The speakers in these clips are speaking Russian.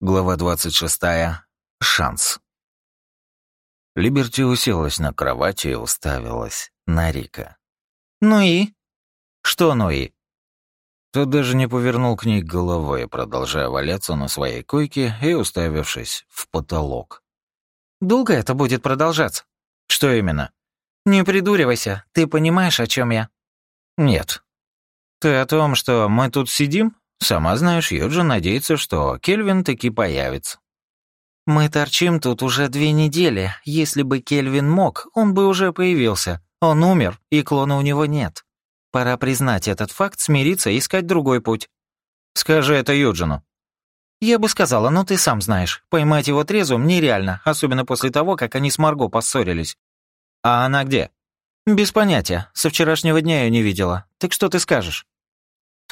Глава 26. Шанс. Либерти уселась на кровати и уставилась на Рика. «Ну и?» «Что ну и?» Тот даже не повернул к ней головой, продолжая валяться на своей койке и уставившись в потолок. «Долго это будет продолжаться?» «Что именно?» «Не придуривайся, ты понимаешь, о чем я?» «Нет». «Ты о том, что мы тут сидим?» Сама знаешь, Юджин надеется, что Кельвин таки появится. Мы торчим тут уже две недели. Если бы Кельвин мог, он бы уже появился. Он умер, и клона у него нет. Пора признать этот факт, смириться и искать другой путь. Скажи это Юджину. Я бы сказала, но ты сам знаешь, поймать его трезвым нереально, особенно после того, как они с Марго поссорились. А она где? Без понятия. Со вчерашнего дня ее не видела. Так что ты скажешь?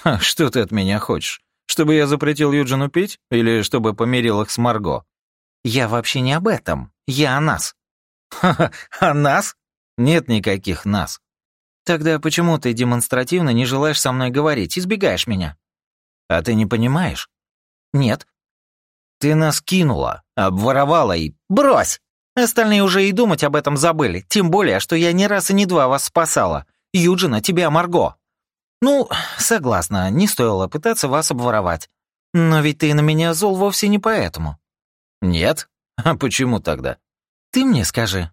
Ха, что ты от меня хочешь? Чтобы я запретил Юджину пить? Или чтобы помирил их с Марго? Я вообще не об этом. Я о нас. Ха-ха, о нас? Нет никаких нас. Тогда почему ты демонстративно не желаешь со мной говорить, избегаешь меня? А ты не понимаешь? Нет. Ты нас кинула, обворовала и... Брось! Остальные уже и думать об этом забыли, тем более, что я не раз и не два вас спасала. Юджина, тебя, Марго. «Ну, согласна, не стоило пытаться вас обворовать. Но ведь ты на меня зол вовсе не поэтому». «Нет? А почему тогда?» «Ты мне скажи».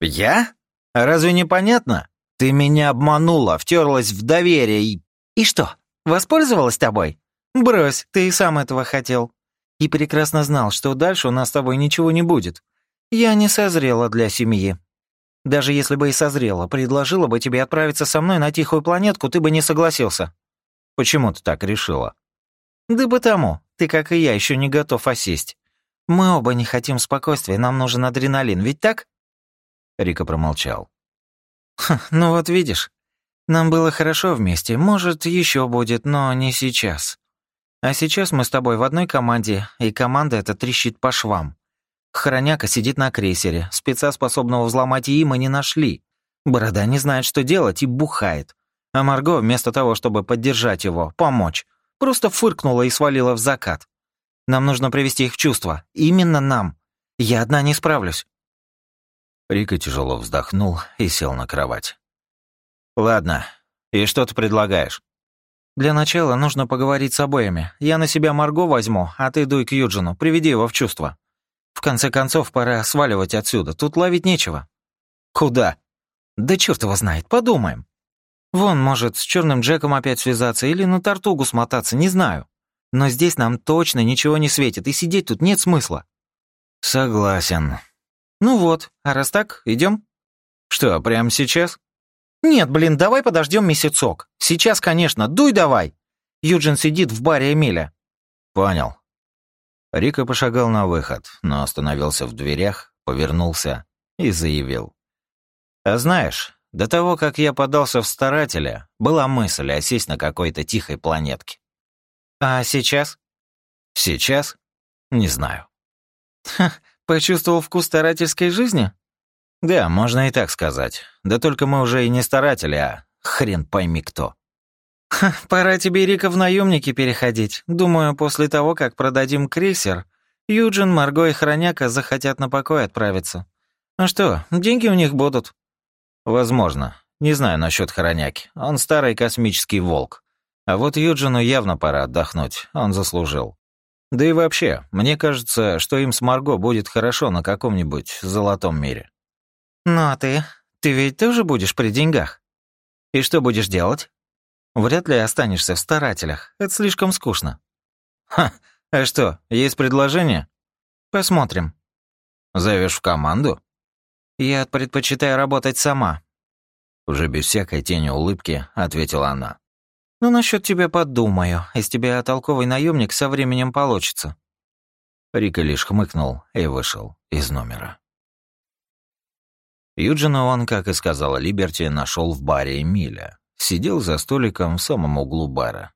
«Я? Разве не понятно? Ты меня обманула, втерлась в доверие и...» «И что, воспользовалась тобой?» «Брось, ты и сам этого хотел. И прекрасно знал, что дальше у нас с тобой ничего не будет. Я не созрела для семьи. Даже если бы и созрела, предложила бы тебе отправиться со мной на тихую планетку, ты бы не согласился. Почему ты так решила? Да потому, ты, как и я, еще не готов осесть. Мы оба не хотим спокойствия, нам нужен адреналин, ведь так? Рика промолчал. ну вот видишь, нам было хорошо вместе, может, еще будет, но не сейчас. А сейчас мы с тобой в одной команде, и команда эта трещит по швам. Хороняка сидит на крейсере. Спеца, способного взломать ИИ, мы не нашли. Борода не знает, что делать, и бухает. А Марго, вместо того, чтобы поддержать его, помочь, просто фыркнула и свалила в закат. Нам нужно привести их в чувство. Именно нам. Я одна не справлюсь. Рика тяжело вздохнул и сел на кровать. «Ладно, и что ты предлагаешь?» «Для начала нужно поговорить с обоими. Я на себя Марго возьму, а ты дуй к Юджину, приведи его в чувство. В конце концов, пора сваливать отсюда, тут ловить нечего. Куда? Да черт его знает, подумаем. Вон, может, с черным Джеком опять связаться или на Тартугу смотаться, не знаю. Но здесь нам точно ничего не светит, и сидеть тут нет смысла. Согласен. Ну вот, а раз так, идем? Что, прямо сейчас? Нет, блин, давай подождем месяцок. Сейчас, конечно, дуй давай. Юджин сидит в баре Эмиля. Понял. Рика пошагал на выход, но остановился в дверях, повернулся и заявил. «А знаешь, до того, как я подался в старателя, была мысль осесть на какой-то тихой планетке». «А сейчас?» «Сейчас? Не знаю». «Ха, почувствовал вкус старательской жизни?» «Да, можно и так сказать. Да только мы уже и не старатели, а хрен пойми кто». Ха, пора тебе, Рика, в наемники переходить. Думаю, после того, как продадим крейсер, Юджин, Марго и Хроняка захотят на покой отправиться. А что, деньги у них будут? Возможно. Не знаю насчет Хроняки. Он старый космический волк. А вот Юджину явно пора отдохнуть. Он заслужил. Да и вообще, мне кажется, что им с Марго будет хорошо на каком-нибудь золотом мире. Ну а ты? Ты ведь тоже будешь при деньгах? И что будешь делать? Вряд ли останешься в старателях. Это слишком скучно. Ха, а что, есть предложение? Посмотрим. Зовешь в команду? Я предпочитаю работать сама. Уже без всякой тени улыбки ответила она. Ну, насчет тебя подумаю. Из тебя толковый наемник со временем получится. Рика лишь хмыкнул и вышел из номера. Юджина он, как и сказала Либерти, нашел в баре Эмиля сидел за столиком в самом углу бара.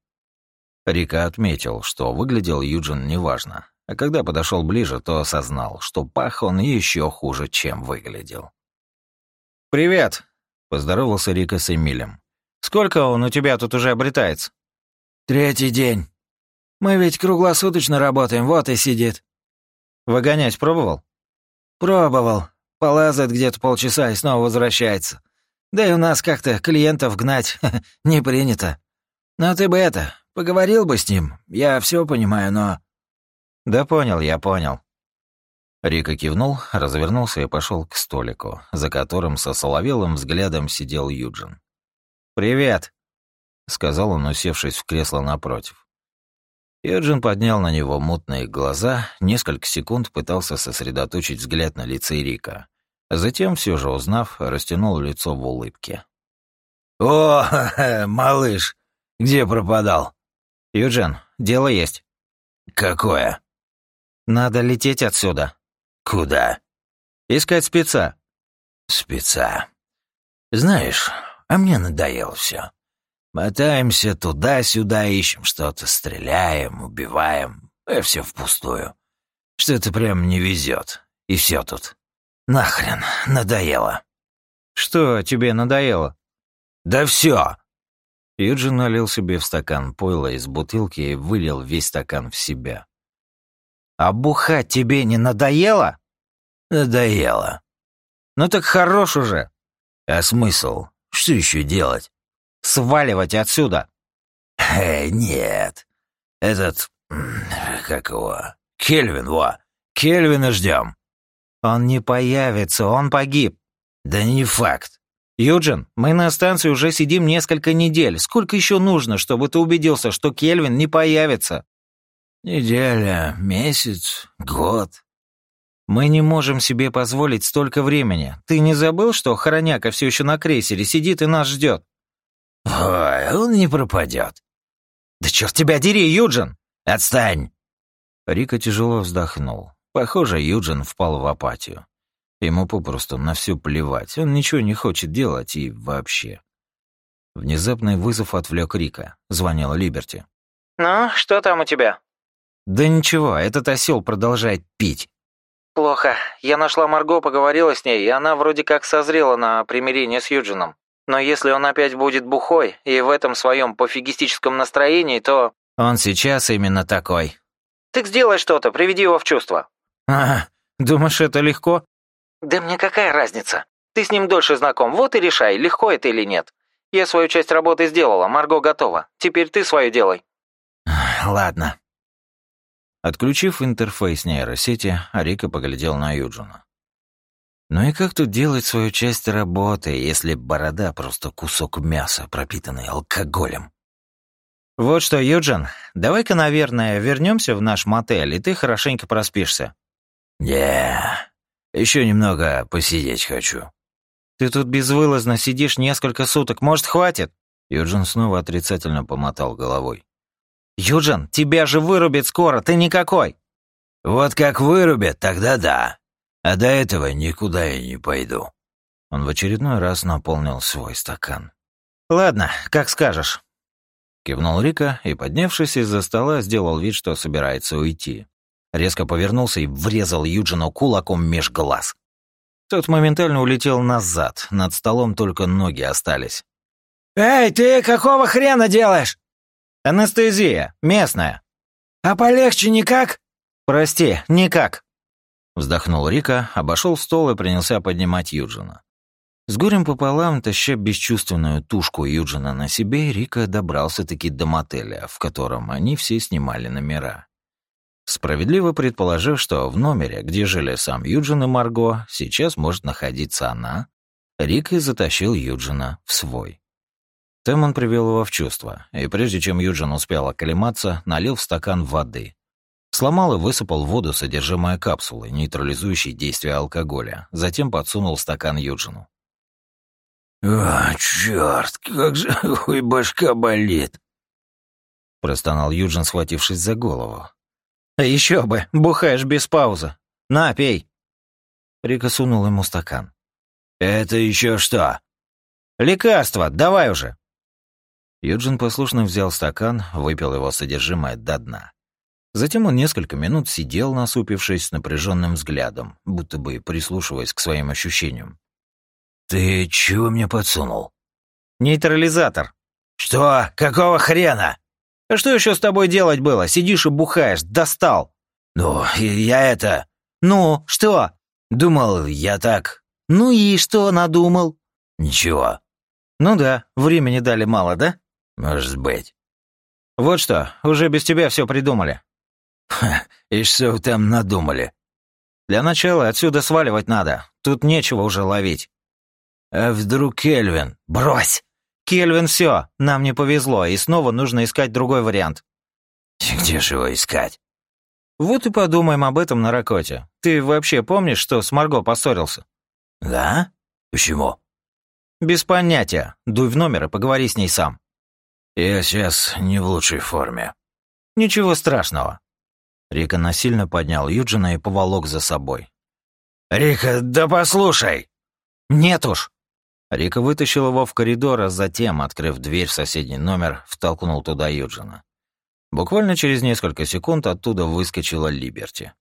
Рика отметил, что выглядел Юджин неважно, а когда подошел ближе, то осознал, что пах он еще хуже, чем выглядел. «Привет!» — поздоровался Рика с Эмилем. «Сколько он у тебя тут уже обретается?» «Третий день». Мы ведь круглосуточно работаем, вот и сидит». «Выгонять пробовал?» «Пробовал. Полазает где-то полчаса и снова возвращается. Да и у нас как-то клиентов гнать не принято. Но ты бы это, поговорил бы с ним. Я все понимаю, но...» «Да понял, я понял». Рика кивнул, развернулся и пошел к столику, за которым со соловелым взглядом сидел Юджин. «Привет», — сказал он, усевшись в кресло напротив. Юджин поднял на него мутные глаза, несколько секунд пытался сосредоточить взгляд на лице Рика. Затем, все же узнав, растянул лицо в улыбке. «О, малыш, где пропадал?» «Юджин, дело есть». «Какое?» «Надо лететь отсюда». «Куда?» «Искать спеца». «Спеца. Знаешь, а мне надоело все. Мотаемся туда-сюда, ищем что-то, стреляем, убиваем, и все впустую. Что-то прям не везет. И все тут. Нахрен, надоело». «Что тебе надоело?» «Да все. Юджин налил себе в стакан пойла из бутылки и вылил весь стакан в себя. «А бухать тебе не надоело?» «Надоело». «Ну так хорош уже». «А смысл? Что еще делать?» «Сваливать отсюда». «Э, нет. Этот... как его? Кельвин, во. Кельвина ждем. «Он не появится, он погиб». «Да не факт. «Юджин, мы на станции уже сидим несколько недель. Сколько еще нужно, чтобы ты убедился, что Кельвин не появится?» «Неделя, месяц, год». «Мы не можем себе позволить столько времени. Ты не забыл, что Хороняка все еще на крейсере сидит и нас ждет?» «Ой, он не пропадет». «Да черт тебя дери, Юджин!» «Отстань!» Рика тяжело вздохнул. Похоже, Юджин впал в апатию. Ему попросту на все плевать, он ничего не хочет делать и вообще. Внезапный вызов отвлек Рика. Звонила Либерти. «Ну, что там у тебя?» «Да ничего, этот осел продолжает пить». «Плохо. Я нашла Марго, поговорила с ней, и она вроде как созрела на примирение с Юджином. Но если он опять будет бухой и в этом своем пофигистическом настроении, то...» «Он сейчас именно такой». «Так сделай что-то, приведи его в чувство». «А, думаешь, это легко?» «Да мне какая разница? Ты с ним дольше знаком, вот и решай, легко это или нет. Я свою часть работы сделала, Марго готова. Теперь ты свою делай». «Ладно». Отключив интерфейс нейросети, Арика поглядел на Юджина. «Ну и как тут делать свою часть работы, если борода просто кусок мяса, пропитанный алкоголем?» «Вот что, Юджин, давай-ка, наверное, вернемся в наш мотель, и ты хорошенько проспишься». «Не, еще немного посидеть хочу». «Ты тут безвылазно сидишь несколько суток, может, хватит?» Юджин снова отрицательно помотал головой. «Юджин, тебя же вырубит скоро, ты никакой!» «Вот как вырубят, тогда да. А до этого никуда я не пойду». Он в очередной раз наполнил свой стакан. «Ладно, как скажешь». Кивнул Рика и, поднявшись из-за стола, сделал вид, что собирается уйти. Резко повернулся и врезал Юджину кулаком меж глаз. Тот моментально улетел назад, над столом только ноги остались. «Эй, ты какого хрена делаешь?» «Анестезия, местная». «А полегче никак?» «Прости, никак». Вздохнул Рика, обошел стол и принялся поднимать Юджина. С горем пополам, таща бесчувственную тушку Юджина на себе, Рика добрался-таки до мотеля, в котором они все снимали номера. Справедливо предположив, что в номере, где жили сам Юджин и Марго, сейчас может находиться она, Рик и затащил Юджина в свой. Там он привел его в чувство, и прежде чем Юджин успел оклематься, налил в стакан воды. Сломал и высыпал в воду содержимое капсулы, нейтрализующей действие алкоголя, затем подсунул стакан Юджину. «О, черт, как же хуй башка болит!» Простонал Юджин, схватившись за голову. «Еще бы, бухаешь без паузы. На, пей». Рика сунул ему стакан. «Это еще что?» «Лекарство, давай уже». Юджин послушно взял стакан, выпил его содержимое до дна. Затем он несколько минут сидел, насупившись с напряженным взглядом, будто бы прислушиваясь к своим ощущениям. «Ты чего мне подсунул?» «Нейтрализатор». «Что? Какого хрена?» А что еще с тобой делать было? Сидишь и бухаешь, достал!» «Ну, я это...» «Ну, что?» «Думал, я так...» «Ну и что надумал?» «Ничего». «Ну да, времени дали мало, да?» «Может быть». «Вот что, уже без тебя все придумали». «Ха, и что там надумали?» «Для начала отсюда сваливать надо. Тут нечего уже ловить». «А вдруг Кельвин? Брось!» «Кельвин, все, нам не повезло, и снова нужно искать другой вариант». «Где же его искать?» «Вот и подумаем об этом на Ракоте. Ты вообще помнишь, что с Марго поссорился?» «Да? Почему?» «Без понятия. Дуй в номер и поговори с ней сам». «Я сейчас не в лучшей форме». «Ничего страшного». Рика насильно поднял Юджина и поволок за собой. «Рика, да послушай!» «Нет уж!» Рика вытащил его в коридор, а затем, открыв дверь в соседний номер, втолкнул туда Юджина. Буквально через несколько секунд оттуда выскочила Либерти.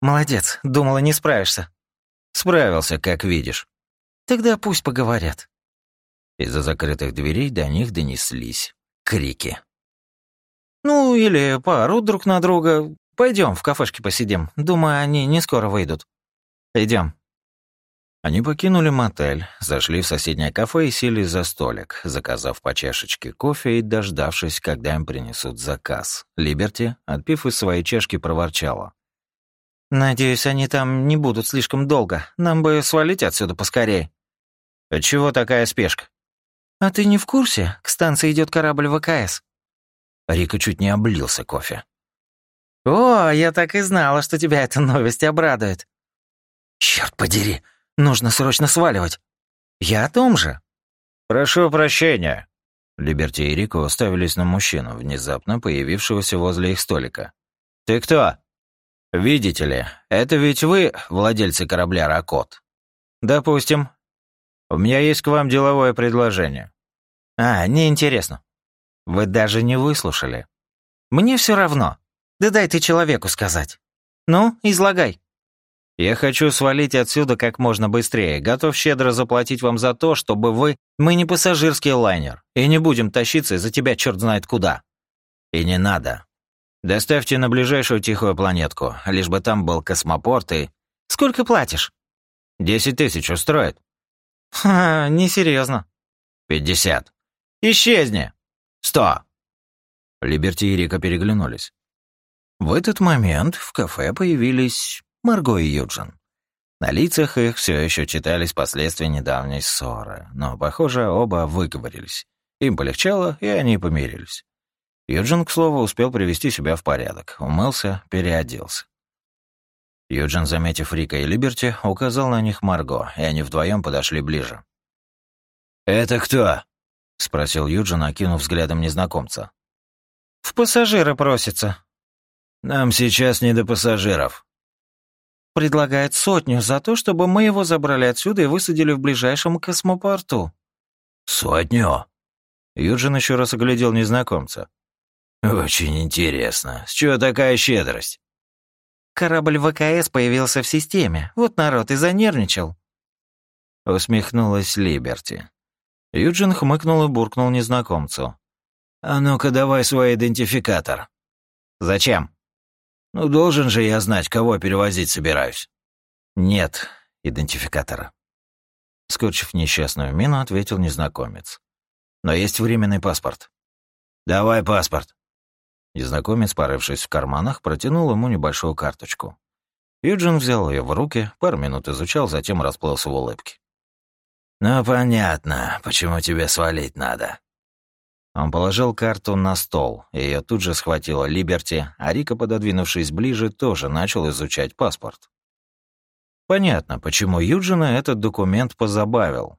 «Молодец, думала, не справишься». «Справился, как видишь». «Тогда пусть поговорят». Из-за закрытых дверей до них донеслись крики. «Ну, или поорут друг на друга. Пойдем в кафешке посидим. Думаю, они не скоро выйдут. Идем. Они покинули мотель, зашли в соседнее кафе и сели за столик, заказав по чашечке кофе и дождавшись, когда им принесут заказ. Либерти, отпив из своей чашки, проворчала. «Надеюсь, они там не будут слишком долго. Нам бы свалить отсюда поскорее». «Отчего такая спешка?» «А ты не в курсе? К станции идет корабль ВКС». Рика чуть не облился кофе. «О, я так и знала, что тебя эта новость обрадует». «Черт подери, Нужно срочно сваливать. Я о том же. Прошу прощения. Либерти и Рико уставились на мужчину, внезапно появившегося возле их столика. Ты кто? Видите ли, это ведь вы владельцы корабля Ракот. Допустим. У меня есть к вам деловое предложение. А, неинтересно. Вы даже не выслушали. Мне все равно. Да дай ты человеку сказать. Ну, излагай. Я хочу свалить отсюда как можно быстрее. Готов щедро заплатить вам за то, чтобы вы... Мы не пассажирский лайнер, и не будем тащиться из-за тебя черт знает куда. И не надо. Доставьте на ближайшую тихую планетку, лишь бы там был космопорт и... Сколько платишь? Десять тысяч устроит? Ха, несерьезно. Пятьдесят. Исчезни. Сто. Либерти и Рика переглянулись. В этот момент в кафе появились Марго и Юджин. На лицах их все еще читались последствия недавней ссоры, но, похоже, оба выговорились. Им полегчало, и они помирились. Юджин, к слову, успел привести себя в порядок, умылся, переоделся. Юджин, заметив Рика и Либерти, указал на них Марго, и они вдвоем подошли ближе. «Это кто?» — спросил Юджин, окинув взглядом незнакомца. «В пассажиры просится». «Нам сейчас не до пассажиров», предлагает сотню за то, чтобы мы его забрали отсюда и высадили в ближайшем космопорту». «Сотню?» Юджин еще раз оглядел незнакомца. «Очень интересно. С чего такая щедрость?» «Корабль ВКС появился в системе. Вот народ и занервничал». Усмехнулась Либерти. Юджин хмыкнул и буркнул незнакомцу. «А ну-ка давай свой идентификатор». «Зачем?» Ну, должен же я знать, кого перевозить собираюсь. Нет идентификатора. Скорчив несчастную мину, ответил незнакомец. Но есть временный паспорт. Давай паспорт. Незнакомец, порывшись в карманах, протянул ему небольшую карточку. Юджин взял ее в руки, пару минут изучал, затем расплылся в улыбке. «Ну, понятно, почему тебе свалить надо. Он положил карту на стол, ее тут же схватила Либерти, а Рика, пододвинувшись ближе, тоже начал изучать паспорт. Понятно, почему Юджина этот документ позабавил.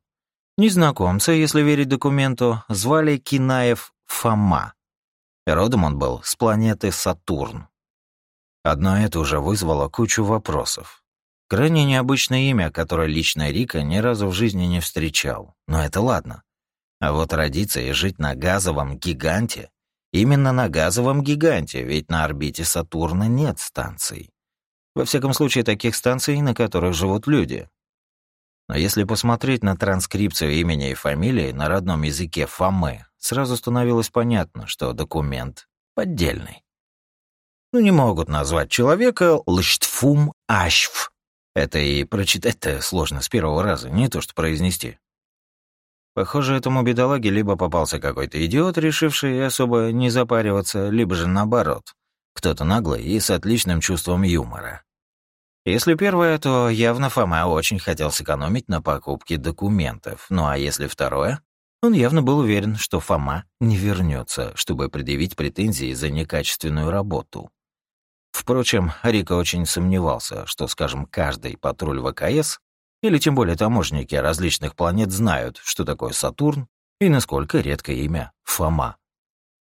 Незнакомца, если верить документу, звали Кинаев Фома. Родом он был с планеты Сатурн. Одно это уже вызвало кучу вопросов. Крайне необычное имя, которое лично Рика ни разу в жизни не встречал. Но это ладно. А вот родиться и жить на газовом гиганте, именно на газовом гиганте, ведь на орбите Сатурна нет станций. Во всяком случае, таких станций, на которых живут люди. Но если посмотреть на транскрипцию имени и фамилии на родном языке Фомы, сразу становилось понятно, что документ поддельный. Ну, не могут назвать человека Лыштфум Ашф. Это и прочитать-то сложно с первого раза, не то что произнести. Похоже, этому бедолаге либо попался какой-то идиот, решивший особо не запариваться, либо же наоборот, кто-то наглый и с отличным чувством юмора. Если первое, то явно Фома очень хотел сэкономить на покупке документов. Ну а если второе, он явно был уверен, что Фома не вернется, чтобы предъявить претензии за некачественную работу. Впрочем, Рика очень сомневался, что, скажем, каждый патруль ВКС или тем более таможенники различных планет знают, что такое Сатурн и насколько редкое имя Фома.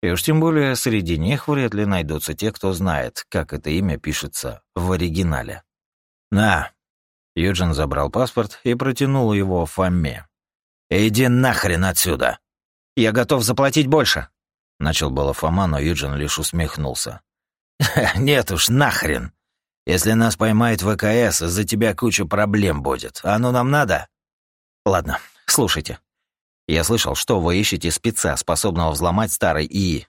И уж тем более среди них вряд ли найдутся те, кто знает, как это имя пишется в оригинале. «На!» Юджин забрал паспорт и протянул его Фоме. «Иди нахрен отсюда!» «Я готов заплатить больше!» Начал было Фома, но Юджин лишь усмехнулся. «Нет уж, нахрен! Если нас поймает ВКС, из-за тебя куча проблем будет. А ну нам надо?» «Ладно, слушайте. Я слышал, что вы ищете спеца, способного взломать старый ИИ».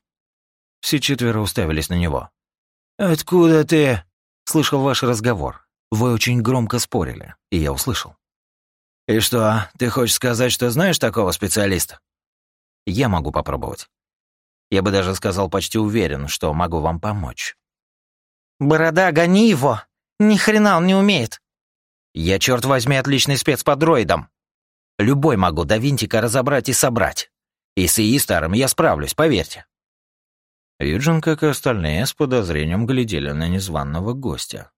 Все четверо уставились на него. «Откуда ты?» «Слышал ваш разговор. Вы очень громко спорили, и я услышал. «И что, ты хочешь сказать, что знаешь такого специалиста?» «Я могу попробовать. Я бы даже сказал почти уверен, что могу вам помочь». «Борода, гони его! Ни хрена он не умеет!» «Я, черт возьми, отличный спец по дроидам. Любой могу до винтика разобрать и собрать. И с ИИ старым я справлюсь, поверьте». Юджин, как и остальные, с подозрением глядели на незваного гостя.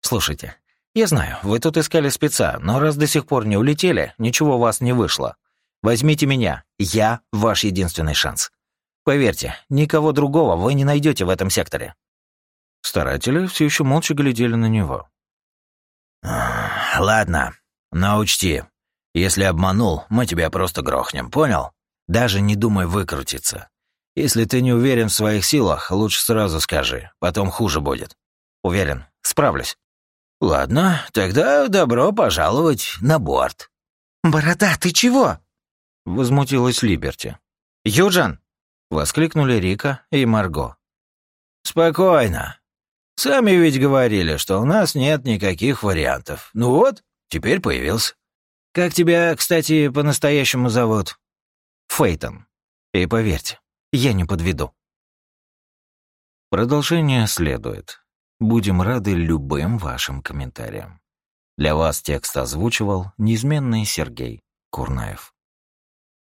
«Слушайте, я знаю, вы тут искали спеца, но раз до сих пор не улетели, ничего у вас не вышло. Возьмите меня, я ваш единственный шанс. Поверьте, никого другого вы не найдете в этом секторе». Старатели все еще молча глядели на него. «Ладно, но учти, если обманул, мы тебя просто грохнем, понял? Даже не думай выкрутиться. Если ты не уверен в своих силах, лучше сразу скажи, потом хуже будет. Уверен, справлюсь. «Ладно, тогда добро пожаловать на борт». «Борода, ты чего?» — возмутилась Либерти. «Юджин!» — воскликнули Рика и Марго. «Спокойно. Сами ведь говорили, что у нас нет никаких вариантов. Ну вот, теперь появился. Как тебя, кстати, по-настоящему зовут?» «Фейтон. И поверьте, я не подведу». Продолжение следует. Будем рады любым вашим комментариям. Для вас текст озвучивал неизменный Сергей Курнаев.